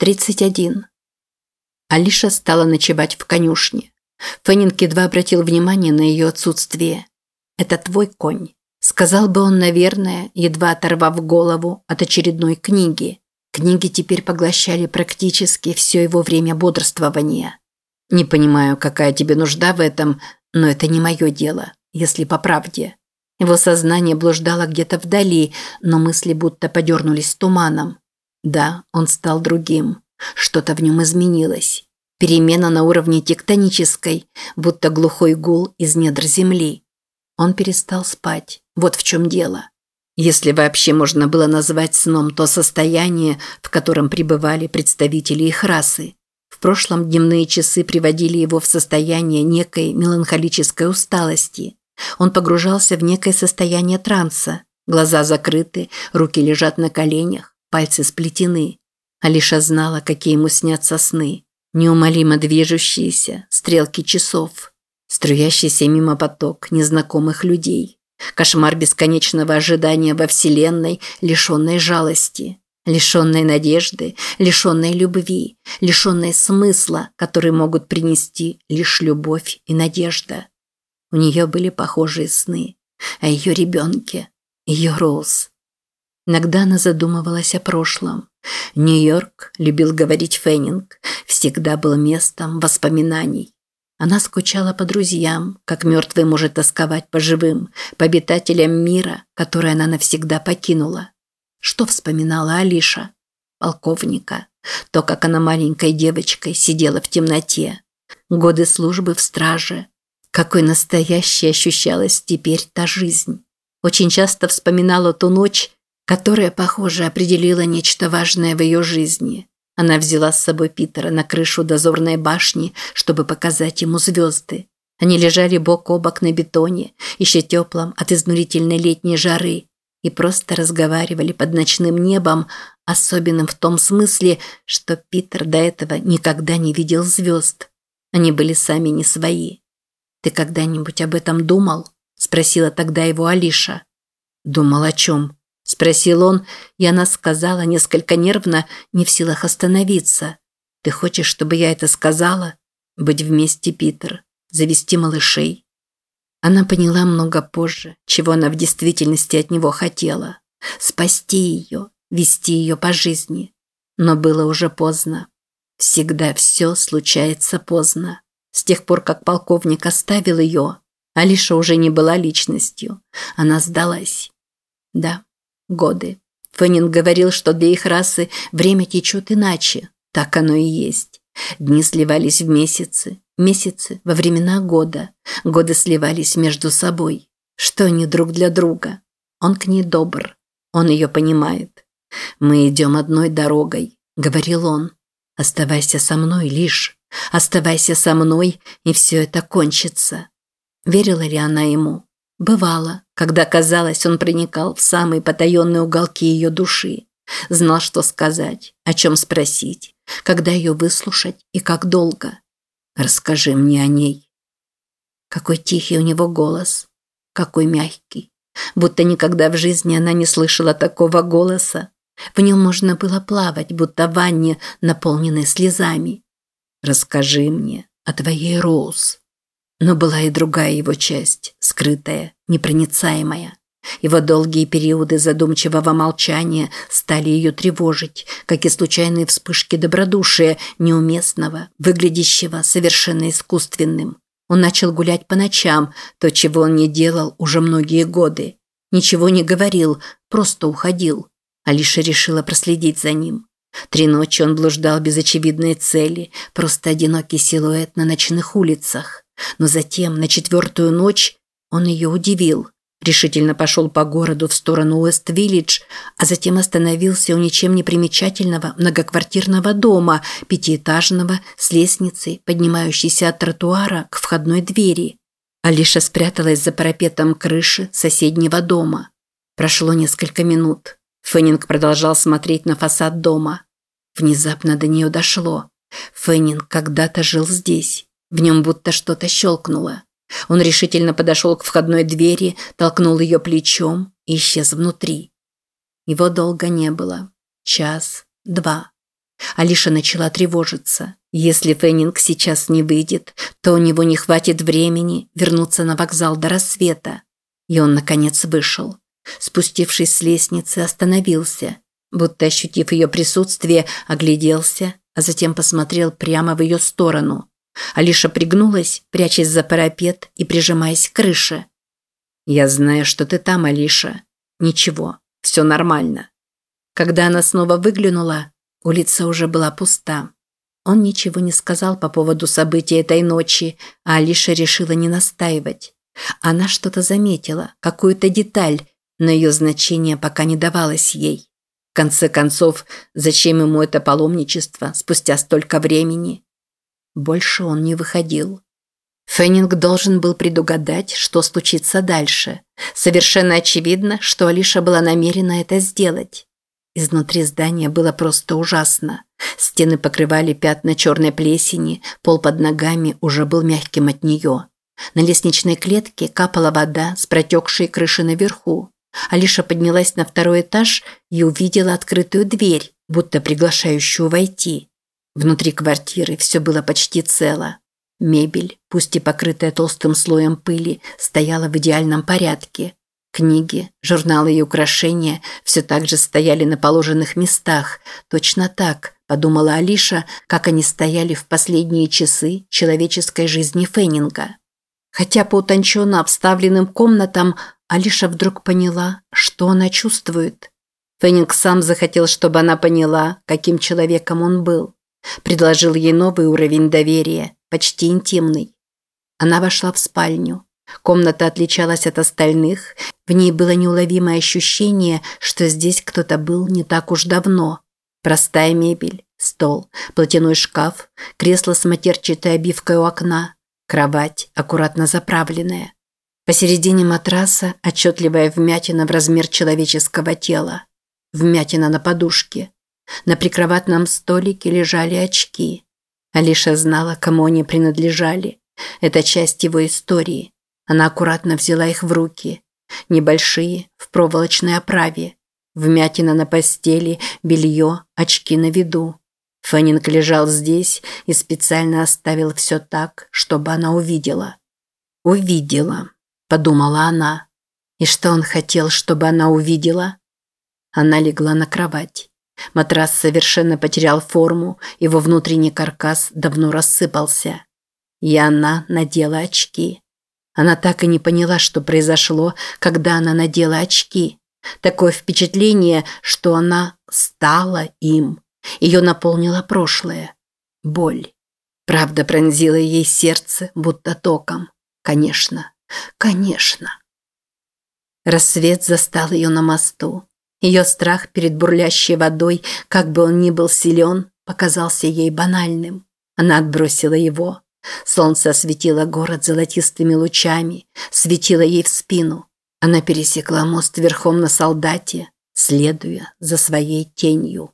31. Алиша стала ночевать в конюшне. Феннинг едва обратил внимание на ее отсутствие. «Это твой конь», – сказал бы он, наверное, едва оторвав голову от очередной книги. Книги теперь поглощали практически все его время бодрствования. «Не понимаю, какая тебе нужда в этом, но это не мое дело, если по правде». Его сознание блуждало где-то вдали, но мысли будто подернулись туманом. Да, он стал другим. Что-то в нем изменилось. Перемена на уровне тектонической, будто глухой гул из недр земли. Он перестал спать. Вот в чем дело. Если вообще можно было назвать сном то состояние, в котором пребывали представители их расы. В прошлом дневные часы приводили его в состояние некой меланхолической усталости. Он погружался в некое состояние транса. Глаза закрыты, руки лежат на коленях пальцы сплетены. Алиша знала, какие ему снятся сны. Неумолимо движущиеся стрелки часов, струящийся мимо поток незнакомых людей. Кошмар бесконечного ожидания во Вселенной, лишенной жалости, лишенной надежды, лишенной любви, лишенной смысла, который могут принести лишь любовь и надежда. У нее были похожие сны о ее ребенке, ее Роуз. Иногда она задумывалась о прошлом. Нью-Йорк, любил говорить Феннинг, всегда был местом воспоминаний. Она скучала по друзьям, как мертвый может тосковать по живым, по обитателям мира, который она навсегда покинула. Что вспоминала Алиша? Полковника. То, как она маленькой девочкой сидела в темноте. Годы службы в страже. Какой настоящей ощущалась теперь та жизнь. Очень часто вспоминала ту ночь, которая, похоже, определила нечто важное в ее жизни. Она взяла с собой Питера на крышу дозорной башни, чтобы показать ему звезды. Они лежали бок о бок на бетоне, еще теплом от изнурительной летней жары, и просто разговаривали под ночным небом, особенным в том смысле, что Питер до этого никогда не видел звезд. Они были сами не свои. «Ты когда-нибудь об этом думал?» – спросила тогда его Алиша. «Думал о чем?» Спросил он, и она сказала несколько нервно, не в силах остановиться. «Ты хочешь, чтобы я это сказала? Быть вместе, Питер. Завести малышей?» Она поняла много позже, чего она в действительности от него хотела. Спасти ее, вести ее по жизни. Но было уже поздно. Всегда все случается поздно. С тех пор, как полковник оставил ее, Алиша уже не была личностью. Она сдалась. Да, годы. Феннинг говорил, что для их расы время течет иначе. Так оно и есть. Дни сливались в месяцы, месяцы во времена года. Годы сливались между собой. Что они друг для друга? Он к ней добр. Он ее понимает. «Мы идем одной дорогой», — говорил он. «Оставайся со мной лишь. Оставайся со мной, и все это кончится». Верила ли она ему? Бывало, когда, казалось, он проникал в самые потаенные уголки ее души, знал, что сказать, о чем спросить, когда ее выслушать и как долго. Расскажи мне о ней. Какой тихий у него голос, какой мягкий. Будто никогда в жизни она не слышала такого голоса. В нем можно было плавать, будто в ванне, наполненной слезами. Расскажи мне о твоей Роуз. Но была и другая его часть, скрытая, непроницаемая. Его долгие периоды задумчивого молчания стали ее тревожить, как и случайные вспышки добродушия, неуместного, выглядящего совершенно искусственным. Он начал гулять по ночам, то, чего он не делал уже многие годы. Ничего не говорил, просто уходил. Алиша решила проследить за ним. Три ночи он блуждал без очевидной цели, просто одинокий силуэт на ночных улицах. Но затем, на четвертую ночь, он ее удивил. Решительно пошел по городу в сторону Уэст-Виллидж, а затем остановился у ничем не примечательного многоквартирного дома, пятиэтажного, с лестницей, поднимающейся от тротуара к входной двери. Алиша спряталась за парапетом крыши соседнего дома. Прошло несколько минут. Феннинг продолжал смотреть на фасад дома. Внезапно до нее дошло. Феннинг когда-то жил здесь. В нем будто что-то щелкнуло. Он решительно подошел к входной двери, толкнул ее плечом и исчез внутри. Его долго не было. Час, два. Алиша начала тревожиться. Если Феннинг сейчас не выйдет, то у него не хватит времени вернуться на вокзал до рассвета. И он, наконец, вышел. Спустившись с лестницы, остановился. Будто ощутив ее присутствие, огляделся, а затем посмотрел прямо в ее сторону. Алиша пригнулась, прячась за парапет и прижимаясь к крыше. «Я знаю, что ты там, Алиша. Ничего, все нормально». Когда она снова выглянула, улица уже была пуста. Он ничего не сказал по поводу событий этой ночи, а Алиша решила не настаивать. Она что-то заметила, какую-то деталь, но ее значение пока не давалось ей. В конце концов, зачем ему это паломничество спустя столько времени? Больше он не выходил. Феннинг должен был предугадать, что случится дальше. Совершенно очевидно, что Алиша была намерена это сделать. Изнутри здания было просто ужасно. Стены покрывали пятна черной плесени, пол под ногами уже был мягким от нее. На лестничной клетке капала вода с протекшей крыши наверху. Алиша поднялась на второй этаж и увидела открытую дверь, будто приглашающую войти. Внутри квартиры все было почти цело. Мебель, пусть и покрытая толстым слоем пыли, стояла в идеальном порядке. Книги, журналы и украшения все так же стояли на положенных местах, точно так, подумала Алиша, как они стояли в последние часы человеческой жизни Феннинга. Хотя по утонченно обставленным комнатам Алиша вдруг поняла, что она чувствует. Феннинг сам захотел, чтобы она поняла, каким человеком он был. Предложил ей новый уровень доверия, почти интимный. Она вошла в спальню. Комната отличалась от остальных, в ней было неуловимое ощущение, что здесь кто-то был не так уж давно. Простая мебель, стол, платяной шкаф, кресло с матерчатой обивкой у окна, кровать, аккуратно заправленная. Посередине матраса отчетливая вмятина в размер человеческого тела. Вмятина на подушке. На прикроватном столике лежали очки. Алиша знала, кому они принадлежали. Это часть его истории. Она аккуратно взяла их в руки. Небольшие, в проволочной оправе. Вмятина на постели, белье, очки на виду. Феннинг лежал здесь и специально оставил все так, чтобы она увидела. Увидела подумала она. И что он хотел, чтобы она увидела? Она легла на кровать. Матрас совершенно потерял форму, его внутренний каркас давно рассыпался. И она надела очки. Она так и не поняла, что произошло, когда она надела очки. Такое впечатление, что она стала им. Ее наполнило прошлое. Боль. Правда пронзила ей сердце, будто током. Конечно. Конечно. Рассвет застал ее на мосту. Ее страх перед бурлящей водой, как бы он ни был силен, показался ей банальным. Она отбросила его. Солнце осветило город золотистыми лучами, светило ей в спину. Она пересекла мост верхом на солдате, следуя за своей тенью.